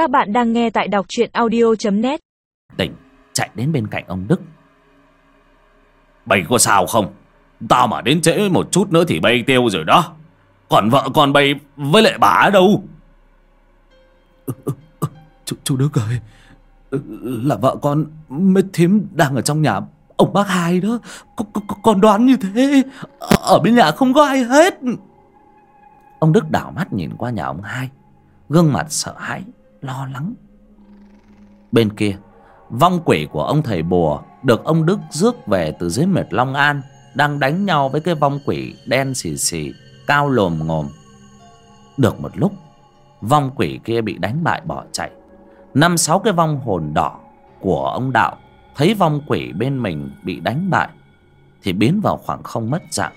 Các bạn đang nghe tại đọc truyện audio.net Tỉnh chạy đến bên cạnh ông Đức. Bầy có sao không? Tao mà đến trễ một chút nữa thì bay tiêu rồi đó. Còn vợ con bay với lại bà ở đâu? Chú, chú Đức ơi Là vợ con Mết thím đang ở trong nhà Ông bác hai đó. Con, con, con đoán như thế Ở bên nhà không có ai hết. Ông Đức đảo mắt nhìn qua nhà ông hai Gương mặt sợ hãi Lo lắng. Bên kia, Vong quỷ của ông thầy bùa Được ông Đức rước về từ dưới mệt Long An, Đang đánh nhau với cái vong quỷ Đen xì xì, Cao lồm ngồm. Được một lúc, Vong quỷ kia bị đánh bại bỏ chạy. Năm sáu cái vong hồn đỏ Của ông Đạo Thấy vong quỷ bên mình bị đánh bại, Thì biến vào khoảng không mất dạng.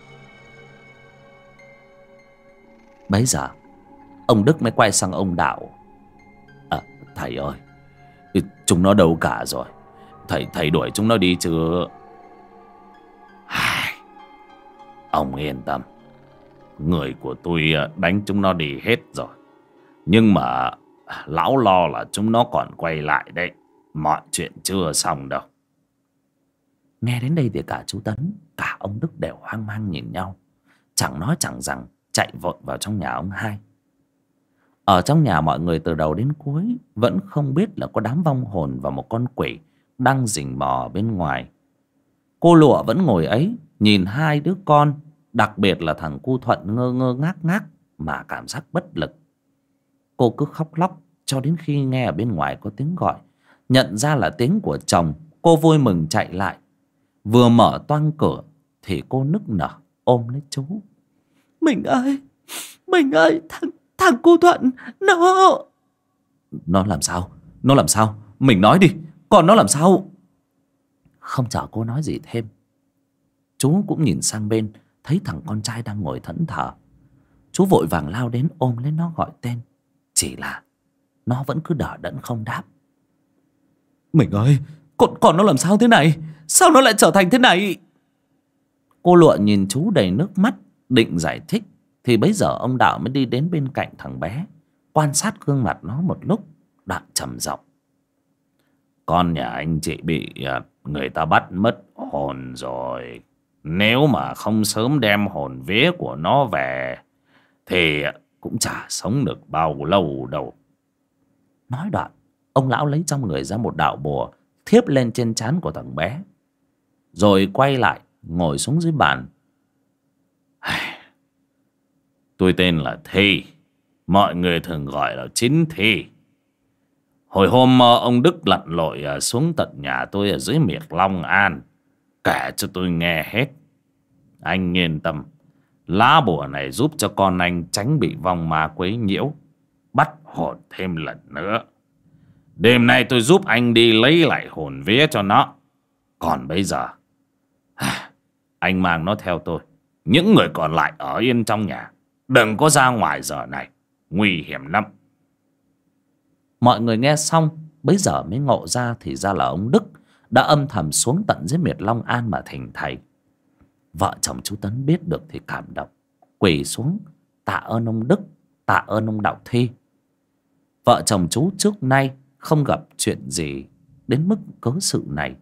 Bấy giờ, Ông Đức mới quay sang ông Đạo thầy ơi, Chúng nó đâu cả rồi. Thầy thầy đuổi chúng nó đi chứ. Ông yên tâm. Người của tôi à, đánh chúng nó đi hết rồi. Nhưng mà à, Lão lo là chúng nó còn quay lại đấy. Mọi chuyện chưa xong đâu. Nghe đến đây thì cả chú Tấn, Cả ông Đức đều hoang mang nhìn nhau. Chẳng nói chẳng rằng, Chạy vội vào trong nhà ông hai. Ở trong nhà mọi người từ đầu đến cuối Vẫn không biết là có đám vong hồn Và một con quỷ Đang rình mò bên ngoài. Cô lụa vẫn ngồi ấy Nhìn hai đứa con Đặc biệt là thằng cu Thuận ngơ ngơ ngác ngác Mà cảm giác bất lực. Cô cứ khóc lóc Cho đến khi nghe ở bên ngoài có tiếng gọi. Nhận ra là tiếng của chồng Cô vui mừng chạy lại. Vừa mở toang cửa Thì cô nức nở ôm lấy chú. Mình ơi Mình ơi thằng, thằng cô Thuận Nó Nó làm sao? Nó làm sao? Mình nói đi. Còn nó làm sao? Không chờ cô nói gì thêm Chú cũng nhìn sang bên Thấy thằng con trai đang ngồi thẫn thờ. Chú vội vàng lao đến ôm lấy nó gọi tên. Chỉ là Nó vẫn cứ đỡ đẫn không đáp. Mình ơi Còn, còn nó làm sao thế này? Sao nó lại trở thành thế này? Cô lụa nhìn chú đầy nước mắt Định giải thích thì bấy giờ ông Đạo mới đi đến bên cạnh thằng bé, Quan sát gương mặt nó một lúc, Đoạn trầm giọng. Con nhà anh chị bị à, người ta bắt mất hồn rồi. Nếu mà không sớm đem hồn vía của nó về, Thì cũng chả sống được bao lâu đâu. Nói đoạn, Ông lão lấy trong người ra một đạo bùa Thiếp lên trên trán của thằng bé, Rồi quay lại, Ngồi xuống dưới bàn Tôi tên là Thi. Mọi người thường gọi là Chính Thi. Hồi hôm ờ, ông Đức lặn lội ờ, xuống tận nhà tôi ở dưới miệt Long An, Kể cho tôi nghe hết. Anh yên tâm, Lá bùa này giúp cho con anh tránh bị vong ma quấy nhiễu, Bắt hồn thêm lần nữa. Đêm nay tôi giúp anh đi lấy lại hồn vía cho nó. Còn bây giờ, Anh mang nó theo tôi. Những người còn lại ở yên trong nhà. Đừng có ra ngoài giờ này. Nguy hiểm lắm. Mọi người nghe xong, Bấy giờ mới ngộ ra Thì ra là ông Đức Đã âm thầm xuống tận dưới miệt Long An mà thỉnh thầy. Vợ chồng chú Tấn biết được thì cảm động. Quỳ xuống, Tạ ơn ông Đức, Tạ ơn ông Đạo Thi. Vợ chồng chú trước nay Không gặp chuyện gì Đến mức cớ sự này.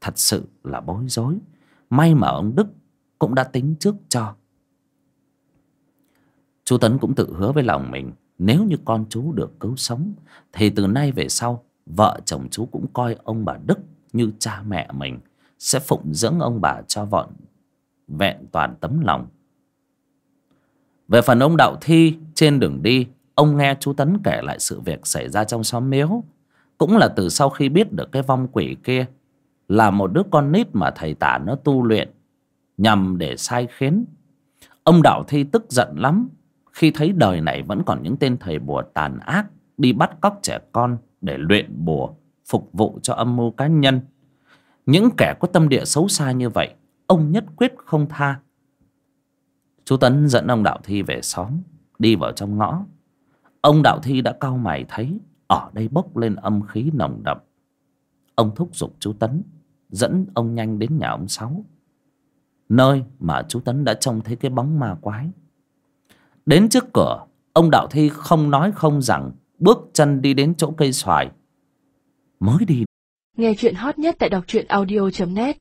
Thật sự là bối rối. May mà ông Đức Cũng đã tính trước cho. Chú Tấn cũng tự hứa với lòng mình, Nếu như con chú được cứu sống, Thì từ nay về sau, Vợ chồng chú cũng coi ông bà Đức Như cha mẹ mình, Sẽ phụng dưỡng ông bà cho vọn Vẹn toàn tấm lòng. Về phần ông Đạo Thi, Trên đường đi, Ông nghe chú Tấn kể lại sự việc xảy ra trong xóm miếu. Cũng là từ sau khi biết được cái vong quỷ kia, Là một đứa con nít mà thầy tả nó tu luyện Nhằm để sai khiến. Ông Đạo Thi tức giận lắm khi thấy đời này vẫn còn những tên thầy bùa tàn ác, Đi bắt cóc trẻ con để luyện bùa, Phục vụ cho âm mưu cá nhân. Những kẻ có tâm địa xấu xa như vậy, Ông nhất quyết không tha. Chú Tấn dẫn ông Đạo Thi về xóm, Đi vào trong ngõ. Ông Đạo Thi đã cau mày thấy, Ở đây bốc lên âm khí nồng đậm. Ông thúc giục chú Tấn, Dẫn ông nhanh đến nhà ông Sáu. Nơi mà chú Tấn đã trông thấy cái bóng ma quái. Đến trước cửa, Ông Đạo Thi không nói không rằng bước chân đi đến chỗ cây xoài. Mới đi. Nghe chuyện hot nhất tại đọc truyện audio.net